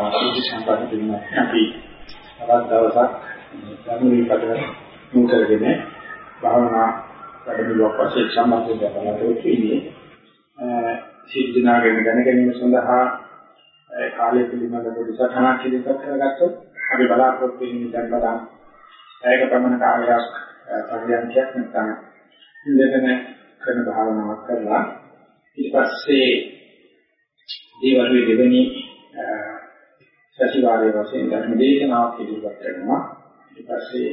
සුදු සම්පන්න දෙන්න අපි තවත් දවසක් ධර්මයේ පදවල මුකරගෙන භාවනා වැඩමුළුවක් වශයෙන් සම්බන්ධ වෙලා තියෙන්නේ. සිද්ධාගෙන දැන ගැනීම සඳහා කාලය පිළිබඳව පොඩිසටහනක් ඉදිරිපත් කරගත්තොත් අපි බලාපොරොත්තු වෙන්නේ දැන් බලන්න. ඒක පමණ කාලයක් පරියන්ඛයක් නැත්නම් ඉඳගෙන කරන භාවනාවක් කරලා ඊට පස්සේ දේවල් දෙවෙනි සතිವಾರයේ වශයෙන් ධර්ම දේශනාවක් ඉදිරිපත් කරනවා. ඊට පස්සේ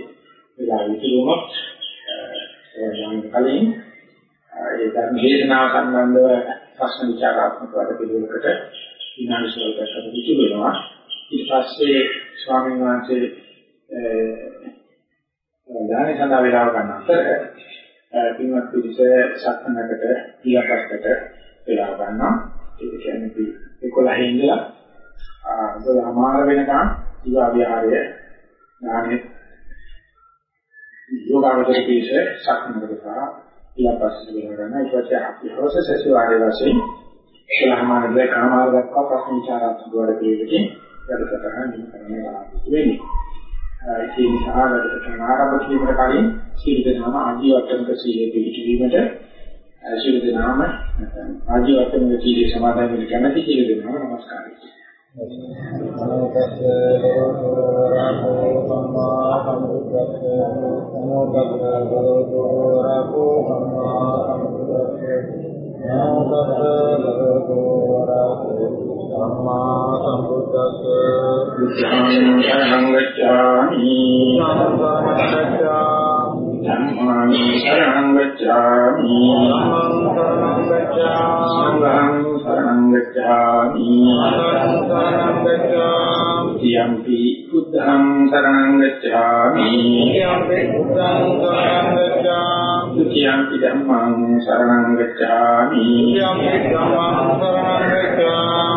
වෙලා විතුරුනොත් යම් කලින් ඒ ධර්ම දේශනාව සම්බන්ධව ප්‍රශ්න විචාරාත්මක වැඩ පිළිවෙලකට විනාඩි සුවල්පකට විතුරු වෙනවා. ඊට පස්සේ ස්වාමීන් වහන්සේ දාන සඳහා වේලාව ගන්න අතර පින්වත් පිළිස සක්මනකට ඊළඟට වේලාව ගන්නවා. ඒක කියන්නේ අපි 11 ඉඳලා අදමාර වෙනකන් ඊවා විහාරය ඥානෙ යෝගාවචර පිළිස සක්මනකට සහ ඊළඟට වේලාව ගන්න ඊට පස්සේ අපි හවස සතිවාරයේ වශයෙන් ඉස්ලාමාන දෙක කමාර දක්වා ප්‍රශ්න විචාරාත්මක වැඩ පිළිවෙලකින් වැඩසටහන නිම කරන්න බලාපොරොත්තු වෙන්නේ. ඒ නිසා වැඩසටහන ආරම්භ කිරීමට කලින් සීල දනාම ආජීවට්ටමක සීලයේ පිළිපදීමට සීල දනාම ආජීවට්ටමක සීලේ සමාදන් වෙන කැමැති සීල දනාම নমස්කාරය. නමෝ තස්ස රාමෝ සම්මා සම්බුද්දස්ස නමෝ තස්ස රාමෝ සම්මා යම්පි බුද්ධං සරණං ගච්ඡාමි. යම්පි බුද්ධං සරණං ගච්ඡාමි. යම්පි ධම්මං සරණං ගච්ඡාමි. යම්පි ධම්මං සරණං ගච්ඡාමි.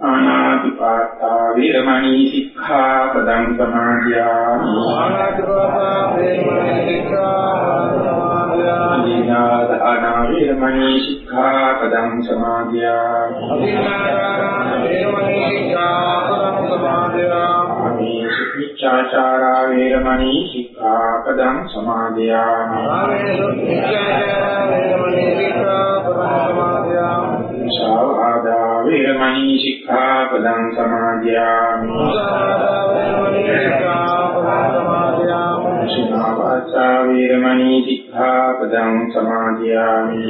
ආනාතිපාතා වේරමණී සික්ඛාපදං සමාදියාමි ආනාතිපාතා වේරමණී සික්ඛාපදං සමාදියාමි. වේරමණී සික්ඛාපදං සමාදියාමි අභිනාදාන වේරමණී සික්ඛාපදං සමාදියාමි මිච්ඡාචාරා වේරමණී සික්ඛාපදං සමාදියාමි. මිච්ඡාචාරා වේරමණී සික්ඛාපදං සමාදියාමි සාවාදා වේරමණී සික්ඛාපදං සමාදියාමි. සුනාවාචා වේරමණී සික්ඛාපදං සමාදියාමි.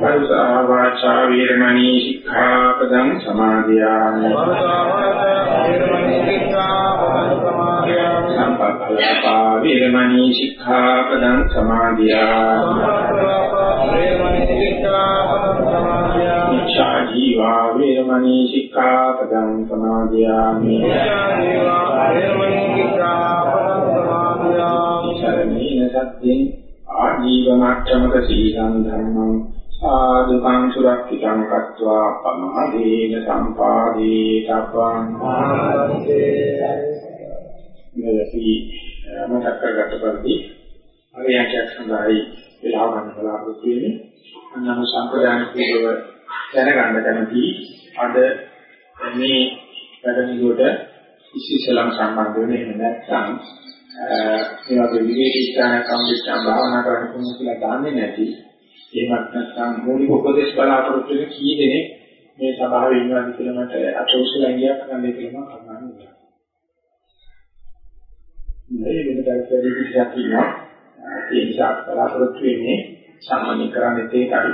පරුසාවාචා වේරමණී සික්ඛාපදං සමාදියාමි. වේරමණී සික්ඛාපදං සමාදියාමි. ඉච්ඡා ජීවා වේරමණී සික්ඛාපදං සමාදියාමි. සරණීන සත්‍යෙන් ආජීවනාක්ෂමක සීලං ධර්මං සාදුකං සුරක්ෂිතං කତ୍වා පමාදේන සම්පාදී තප්පං මෙලෙසි මතක කරගත පරිදි අරියන්කයක් සඳහායි වෙලාව ගන්න බලාපොරොත්තු වෙන්නේ. අන්නම සම්ප්‍රදාන කීව දැනගන්න කැමති අද මේ වැඩමුළුවට ඉස්සෙල්ලාම සම්බන්ධ වෙන්නේ එහෙම නැත්නම් ඒ වගේ විවේකී ස්ථානයක් සම්පූර්ණ භාවනා කරන්න පුළුවන් කියලා දන්නේ නැති එහෙමත් නැත්නම් මූලික උපදේශ බලාපොරොත්තු වෙන කී දෙනෙක් මේ සභාවේ ඉන්නවද කියලා මට අත උසලා ගියක් කරන්න කියලා මම කරුණාවෙන් මේ වෙනදට වැඩි කිසියක් ඉන්නවා ඒ නිසා බලාපොරොත්තු වෙන්නේ සාමාන්‍ය කරන්නේ ඒකයි.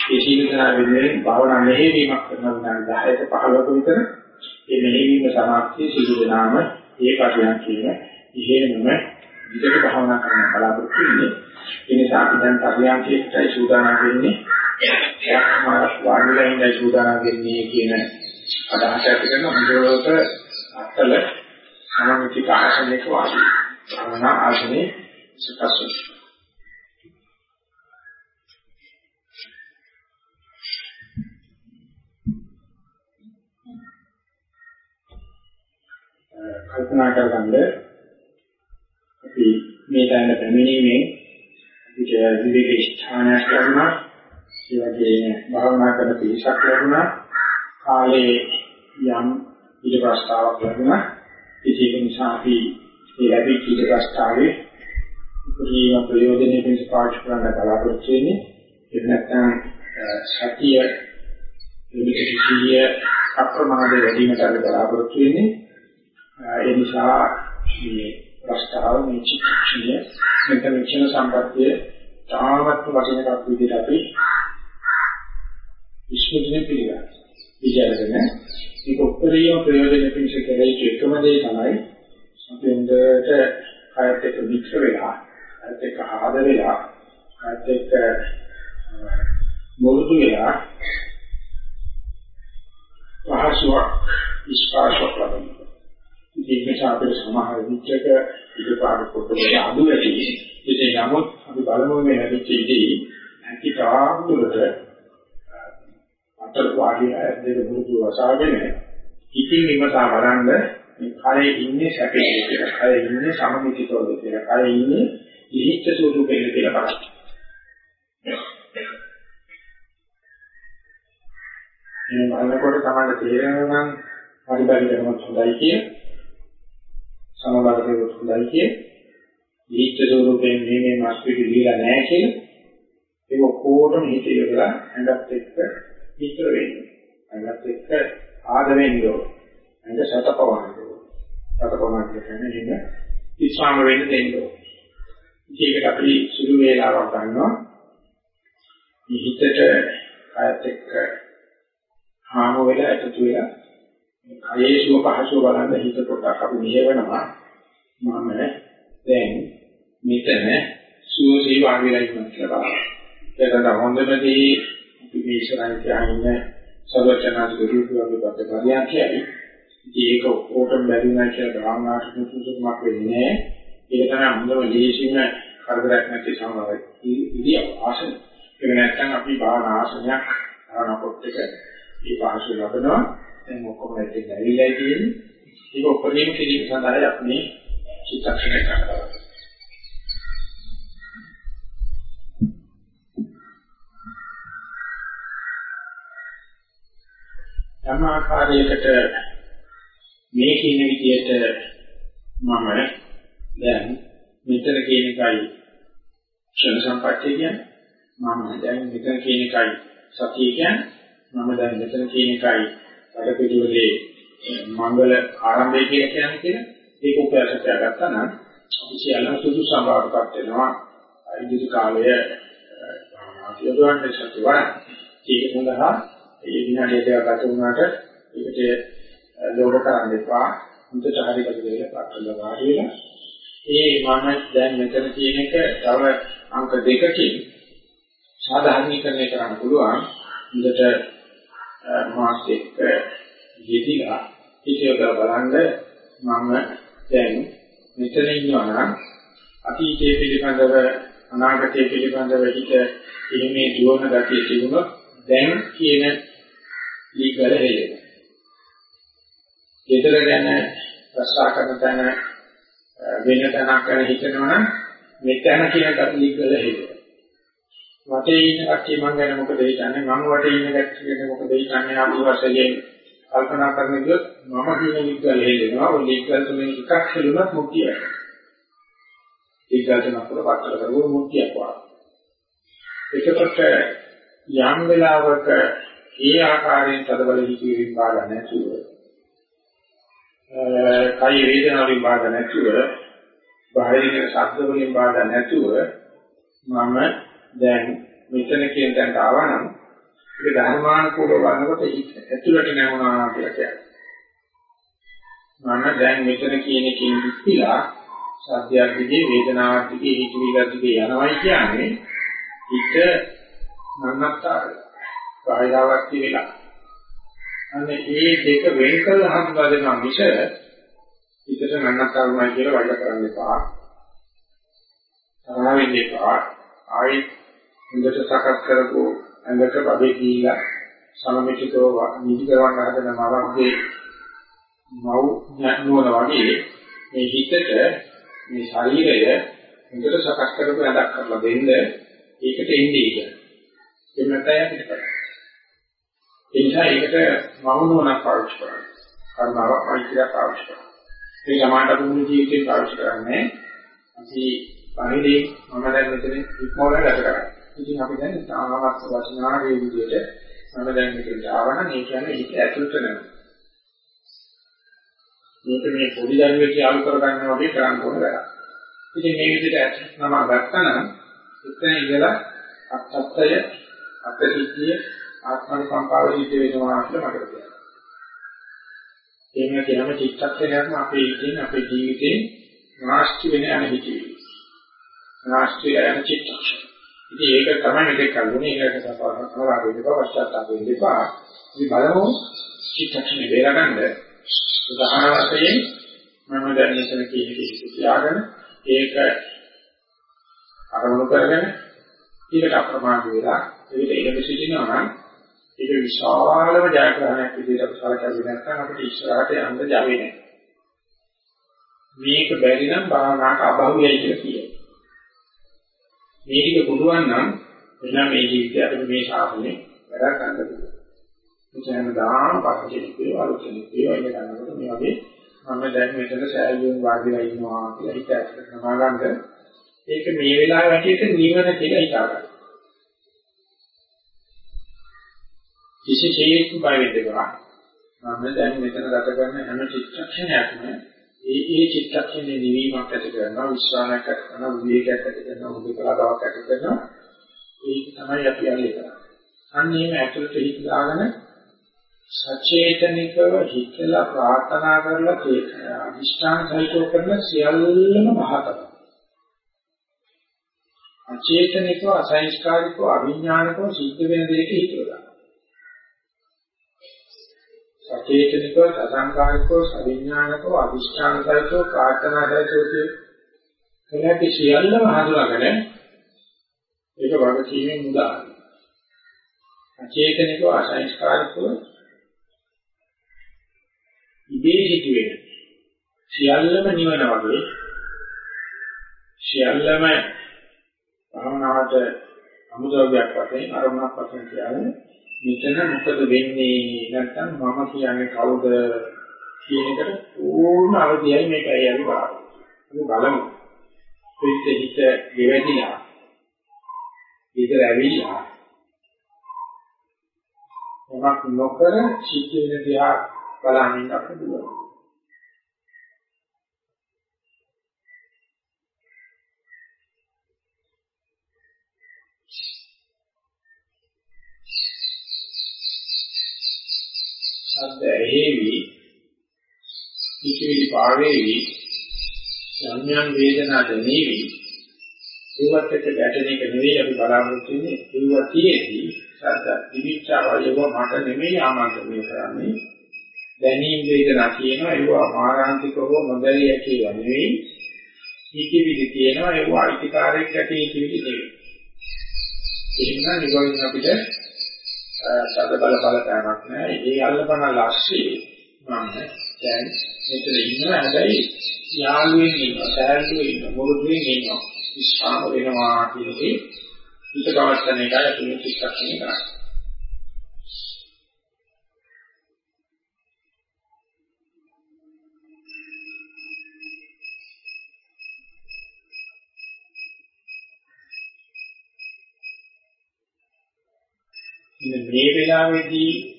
ඒ සීලදනා වෙන්නේ භාවනා මෙහෙවීමක් කරන විනාඩි 10ක 15ක විතර මේ මෙහෙවීම සමාප්තිය සීලදනාම ඒ පරියන් කියන ඉහෙනම විදිහට භාවනා කරන්න බලාපොරොත්තු වෙන්නේ. ඒ නිසා අපි දැන් පරියන්කේටයි සූදානම් වෙන්නේ එයාම වාඩිලා ඉඳලා සූදානම් වෙන්නේ කියන අදහස ඇති කරන හොඳට අතල සමමිතික ආසනයක වාඩි. භාවනා ආසනේ සකස් කල්පනා කරගන්න අපි මේ තැන පැමිණීමේ අපිට විවිධ ස්ථානයක් ලැබුණා. ඒ වගේම භාවනා කරන පිළිසක් ලැබුණා. කාලේ යම් ඊට ප්‍රස්තාවක් ලැබුණා. ඒක නිසා අපි මේ ලැබිච්ච ඊට ප්‍රස්තාවේ උපරිම ප්‍රයෝජනෙ පිණිස පාවිච්චි කරන්න බලාපොරොත්තු වෙන්නේ ඒක නැත්නම් සතිය විවිධ අප්‍රමාද වැඩි වීමට බලාපොරොත්තු වෙන්නේ ඒ නිසා මේ ප්‍රස්තාව මේ චිත්තක්ෂණය මෙතන ක්ෂණ සම්පත්තිය තාමත් වශයෙන් එකක් විදිහට අපි විශ්ලේෂණය පිළිගන්නවා. විචාරගෙන මේක උත්තරීය ප්‍රයෝජන පිණිස කෙරෙහි එකම දේ තමයි අපි හොඳට කායත් එක්ක මික්ස් වෙලා, කායත් එක්ක ආද වෙලා, කායත් එක්ක මොහොතු වෙලා පහසුවක් විශ්වාසයක් ලබනවා. ඒක නිසා අපේ සමහර විචක ඉදපාඩ පොතේ අඩු වැඩි. ඉතින් නමුත් අපි බලමු මේ ලැබිච්ච ඉදී ඇති තාමුලට අතර වාගේ ඇද්දේ මුතු වසාගෙන ඉතින් විමසා බලන්න මේ කයේ ඉන්නේ සැපේ කියලා. කයේ ඉන්නේ සමමිතිතෝද කියලා. කයේ ඉන්නේ ඉහිච්ඡ ස්වරූපෙක කියලා බලන්න. මේ බලනකොට තමයි තේරෙනවා නම් පරිබාහිරව හොඳයි කියන සමබරකව හොඳයි කිය. දීච්ඡ ස්වරූපයෙන් මේ මේ මාස් පිටි දීලා නැහැ කියන ඒක කොහොමද හිත යොදලා ඇඟත් එක්ක විතර වෙන්නේ. ඇඟත් එක්ක ආද වෙන්නේ. ඇඟ සතපවන්නේ. සතපවන්නේ කියන්නේ ඉන්න ඉස්හාම වෙන්න දෙන්නේ. ඒකට අපි සුළු වේලාවක් ගන්නවා. මේ හිතට කායත් එක්ක හාම වෙලා එකතු වෙලා කයේ සුව පහසුව බලන්න හිත පොඩ්ඩක් අපි මෙහෙවනවා මම දැන් මෙතන සුවසේ වාඩි වෙලා ඉන්නවා කියලා බලන්න. ඒකට හොඳටදී අපි මේ ඉස්සරහින් තියාගෙන සර්වචනාසික රූපයගේ බද්ද කාර්යයක් කියයි. ඉතින් ඒක ඔක්කොටම බැරි නැහැ කියලා භාවනාවට සුසුමක් වෙන්නේ නැහැ. ඒක තමයි හොඳම ලේසිම කරදරයක් නැති සමාවෙ. ඉතින් ආසන. ඒක නැත්නම් අපි භාවනා ආසනයක් භාවනා කොට එක මේ පහසු ලබනවා. දැන් ඔක්කොම ඇතුලේ ඇවිල්ලා තියෙන්නේ. ඒක ඔක්කොම කිරීම සඳහා අපි චිත්තක්ෂණය කරනවා. යම් ආකාරයකට මේ කියන විදිහට මම දැන් මෙතන කියන එකයි ක්ෂණ සම්පත්තිය කියන්නේ. මම දැන් මෙතන කියන එකයි සතිය කියන්නේ. මම දැන් මෙතන කියන එකයි වැඩ පිළිවෙලේ මංගල ආරම්භය කියලා කියන්නේ කියලා ඒක උපයාසක ගත්තා නම් අපි සියල්ලම සුදු සම්භාවකත් වෙනවා. ඉදිරි කාලය ආයෝජන සත්‍ය වරන් ඒක සඳහා ඒ විනාඩිය දෙක ගත වුණාට ඒකට ලෝභ කරන්න එපා. හොඳට හරි කල්පේ පාටල වාඩි වෙලා ඒ මම දැන් මෙතන තියෙන එක තව අංක දෙකකින් සාධාරණීකරණය කරන්න පුළුවන්. හොඳට මාස් එක්ක යෙදිලා ඒක බලන්න මම දැන් මෙතන ඉන්නවා නම් අතීතයේ පිළිබඳව අනාගතයේ පිළිබඳව හිත එහිමේ දුවන ගතිය තිබුණොත් දැන් කියන ලීකර හේය. ඊතර ගැන ප්‍රශ්න කරන තැන වෙන තැනක් ගැන හිතනවා නම් මෙතන කියන ගතිය ලීකර හේය. වටේ ඉන්න කට්ටිය මං ගැන මොකද හිතන්නේ? මම වටේ ඉන්න කට්ටිය ගැන මොකද හිතන්නේ? ආපු වශයෙන් කල්පනා කරන විදිහට මම කියන විග්‍රහය හේදෙනවා ඔය විග්‍රහ තුනෙන් එකක් හෙළුණත් මුක්තිය විග්‍රහ තුනක් වල පත්තර කරුවොත් මුක්තියක් වගේ. එතකොට යම් වෙලාවක ඒ ආකාරයෙන් තදබල හිතේකින් බාධා නැතුව කයි වේදනාවලින් බාධා නැතුව බාහිරික ශබ්ද වලින් බාධා නැතුව මම දැන් මෙතන කියන තැනට ආවා නම් ඒක ධර්මානුකූලව බලනකොට ඇතුළට නැවුණා කියලා කියනවා. මම දැන් මෙතන කියන එකෙන් ඉස්තිලා සත්‍යයක් දිගේ වේදනාවක් දිගේ හිතවිලක් දිගේ යනවායි කියන්නේ හිත නන්නත්තර කායදාවක් කියලා. අනේ මේ දෙක වෙන් කළ හඳුනා දෙනවා මිස හිතට නන්නතරමයි කියලා වෛර කරන්න එපා. තරහ වෙන්න එපා. ආයි හොඳට සකස් කරපු ඇඟට බබේ දීලා සමමිතිකව නිදි කරවන්න හදන මවගේ මව් නුවණ වගේ මේ හිතට මේ ශරීරය හොඳට සකස් කරපු ඇඳක් කරලා දෙන්න ඒකට එන්නේ කියලා. එහෙම නැත්නම් යකිට කරා. ඒ නිසා ඒකට මව් නුවණක් පාවිච්චි කරනවා. කර්මාවක් පරිච්ඡේදයක් පාවිච්චි කරනවා. මේ සමාන භූමි ජීවිතේ පාවිච්චි කරන්නේ අපි පරිදි මම දැන් මෙතන ඉක්මවල ගත කරන්නේ. ඉතින් අපි දැන් සාමවත් වචනාවේ විදිහට මම දැන් මෙතන ආවනම් ඒ කියන්නේ ඒක ඇතුළත නෙමෙයි. මේක මේ පොඩි දරුවෙක් යාළු කරගන්න වගේ කරන්න ඕන වැඩක්. ඉතින් මේ විදිහට ඇතුළත නම ගත්තනම් එතන ඉඳලා අත්ත්‍ය අත්තිතිය ආත්මකම්පාව සිද්ධ වෙනවා කියලා මට කියනවා. එහෙම කියනම චිත්තක්ෂණයක්ම අපේ ඉතින් අපේ ජීවිතේ නාස්ති වෙන යන හිතේ. නාස්ති යන චිත්තක්ෂණ. ඉතින් ඒක තමයි මෙතෙක් කල්ුනේ ඒකට සපවන කරලා දෙපා පශ්චාත්තාප වෙන්න එපා. අපි බලමු චිත්තක්ෂණේ බේරගන්න උදාහරණ වශයෙන් මම දැන් මෙතන කියන කීක තියාගෙන ඒක අරමුණු කරගෙන ඊට අප්‍රමාද වෙලා ඒකට ඉඳ සිටිනවා නම් ඒක විශාලම ජයග්‍රහණයක් විදිහට අපි සලකන්නේ නැත්නම් අපිට ඉස්සරහට යන්න ජවෙන්නේ නැහැ. මේක බැරි නම් භාවනාවට අභාවියයි කියලා කියනවා. මේක පුළුවන් නම් එනම් මේ ජීවිතය අපිට මේ ශාසනය වැඩ ගන්න පුළුවන්. එතන දාන පස්සේ අලුත් කෙනෙක් වේවා ඉන්න ගන්නකොට මේ වගේ මම දැන් මෙතන සෑයුම් වාඩිලා ඉන්නවා කියලා හිත ඇස්ස සමාගන්න ඒක මේ වෙලාවේ හැටියට නිවන කියලා හිතා ගන්න. කිසිසේත් බය වෙන්න එපා. මම දැන් මෙතන ගත කරන හැම චිත්තක්ෂණයක්ම ඒ ඒ චිත්තක්ෂණේ නිවීමක් ඇති කරනවා විශ්වාසයක් ඇති කරනවා විවේකයක් ඇති කරනවා උදේකලාවක් ඇති කරනවා ඒක තමයි අපි යන්නේ කරන්නේ. අන්න එහෙම ඇතුළට හිත දාගෙන සචේතනිකව හිතලා ප්‍රාර්ථනා කරලා අදිෂ්ඨාන සහිතව කරන සියල්ලම මහතම. අචේතනිකව අසංස්කාරිකව අවිඥානිකව සිද්ධ වෙන දෙයක හිතලා. සචේතනිකව සසංකාරිකව සවිඥානිකව අදිෂ්ඨාන සහිතව ප්‍රාර්ථනා සහිතව කලටි සියල්ලම හඳුනාගෙන ඒක වගකීමෙන් මුදා. අචේතනිකව අසංස්කාරිකව ඉබේ සිදුවෙන සියල්ලම නිවන වගේ සියල්ලම භවනාවට අමුද්‍රව්‍යයක් වශයෙන් අරමුණක් වශයෙන් කියන්නේ මෙතන මොකද වෙන්නේ නැත්නම් මම කියන්නේ කවුද කියන එකට ඕන අවධියයි මේකයි අපි බලන්නේ. අපි බලමු. පිට හිත දෙවැදිලා. ඉතල ඇවිල්ලා. මොකක් නොකර සිද්ධ වෙන දිහා බලමින් අපිට පුළුවන්. කිචිවිලි පාවේවි සංඥාන් වේදනා දැනේවි ඒවත් එක්ක ගැටෙන එක නෙවෙයි අපි බලාපොරොත්තු වෙන්නේ. ඒවා තියේදී ශබ්ද දිවිචාව ඒව මට නෙමෙයි ආමන්ත්‍රණය කරන්නේ. දැනීම් වේදනා කියනවා ඒවා මාරාන්තිකව නොදැරිය කියලා නෙවෙයි. කිචිවිලි කියනවා ඒවා අයිතිකාරයක් ඇති කිචිවිලි නෙවෙයි. එහෙනම් නිගොයින් අපිට සද බල බලපෑමක් නැහැ. ඒ අල්ලපන ලක්ෂේ මම දැන් මෙතන ඉන්නවා හැබැයි යාළුවෙන් ඉන්නවා, සෑල්ලුවෙන් ඉන්නවා, මොරුදුවෙන් ඉන්නවා. විශ්වාස වෙනවා කියන්නේ හිත ගවස්සන එකයි අපි මේ චිත්තක්ෂණය කරන්නේ. මේ වෙලාවේදී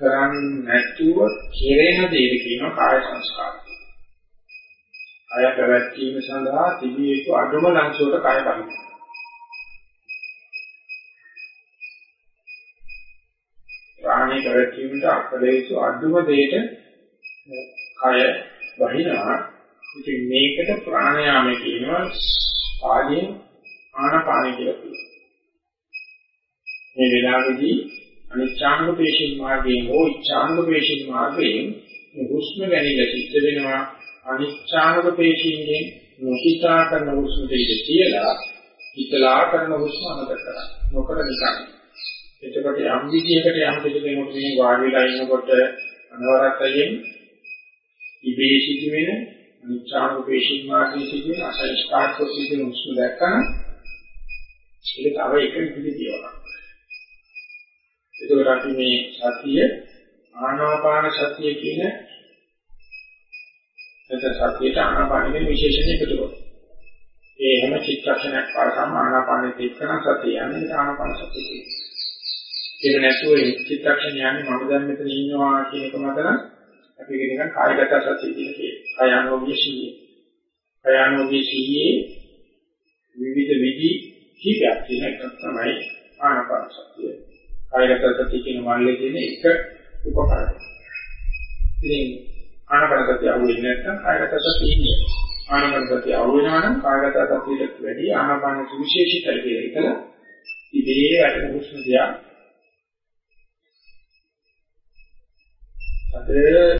කරන්නේ නැතුව කෙරෙන දේ කියනවා කාය සංස්කාර. අය පැවැත්වීම සඳහා තිබිය යුතු අඩුම ලංසුවට කාය බලය. ප්‍රාණී පැවැත්වීමට අපදේශ අඩුම දෙයට කය වහිනවා. ඉතින් මේකට ප්‍රාණයාම කියනවා පාළියෙන් ආනපාන කියලා කියනවා. මේ වෙලාවේදී අනිච්ඡාංග පේශින් මාර්ගයෙන් හෝ ඉච්ඡාංග පේශින් මාර්ගයෙන් හුස්ම ගැනීම සිද්ධ වෙනවා. අනිච්ඡාංග පේශින්ගෙන් නොහිතා කරන හුස්ම දෙයිද කියලා හිතලා කරන හුස්ම අමතක කරා. නොකර නිකන් එතකොට යම් විදියකට යම් දෙයකට මේ වාඩි වෙලා ඉන්නකොට අනවරතයෙන් ඉබේ සිදුවෙන අනිච්ඡාංග පේශින් මාර්ගයේ සිදුවෙන අසංස්කාරක සිදුවෙන හුස්ම දැක්කම ඒක තව එක විදිහක් ඒකෝට අපි මේ සතිය ආනාපාන සතිය කියන නැත්නම් සතියට ආනාපානෙ විශේෂණ එකතු කරනවා. ඒ හැම චිත්තක්ෂණයක් පාසම ආනාපානෙ එක්කන සතිය යන්නේ ආනාපාන සතිය කියනවා. ඒක නැතුව ඒ චිත්තක්ෂණ යන්නේ මම දැන් මෙතන ඉන්නවා කියන එක මතන අපි කියනවා කායගත සතිය කියලා කියනවා. කායानुෝගී සීයේ. කායानुෝගී සීයේ විවිධ විදි කීපයක් තියෙන එකක් තමයි ආනාපාන සතිය. කායගත සතිය කියන මල්ලේ තියෙන එක උපකරණය. ඉතින් ආනාපාන සතිය අහුවෙන්නේ නැත්නම් කායගත සතිය ඉන්නේ. ආනාපාන සතිය අහුවෙනවා නම් කායගත සතියට වැඩි ආනාපාන විශේෂිතයි කියලා හිතලා ඉබේ වැටෙන හුස්ම දිහා අද